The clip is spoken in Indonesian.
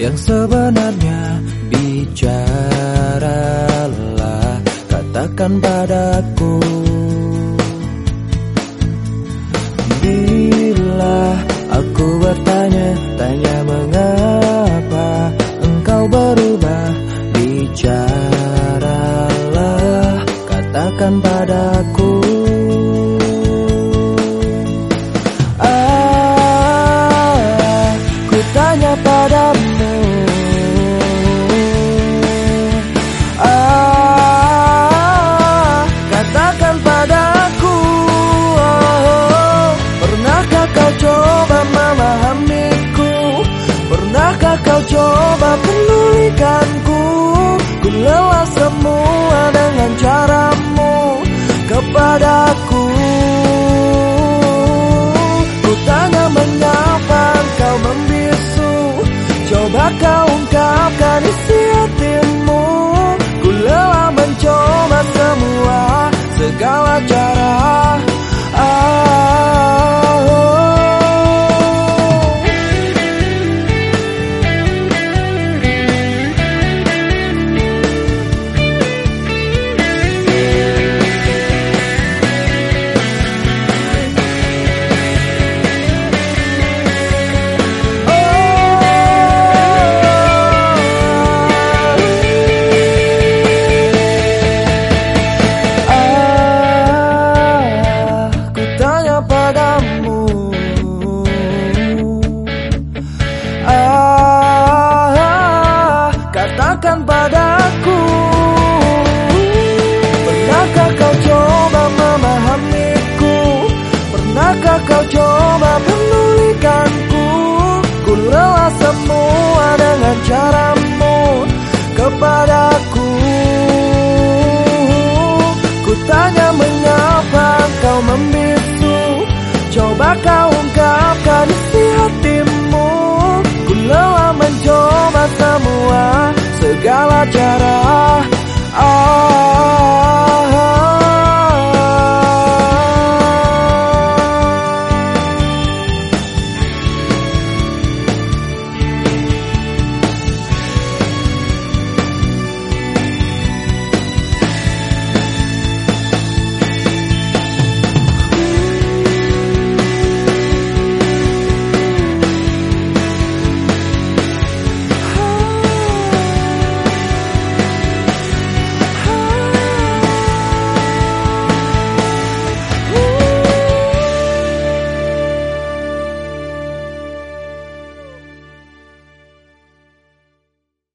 Yang sebenarnya bicaralah Katakan padaku. Bila aku bertanya Tanya mengapa engkau berubah Bicaralah Katakan padaku coba penulikanku Ku lelah semua dengan caramu Kepadaku. Ku tanya mengapa kau membisu. Coba kau ungkapkan isi katakan padaku Pernahkah kau coba memahamiku? Pernahkah kau coba penulikanku Ku rela semua dengan caramu Kepadaku. Ku tanya mengapa kau membisu? Coba kau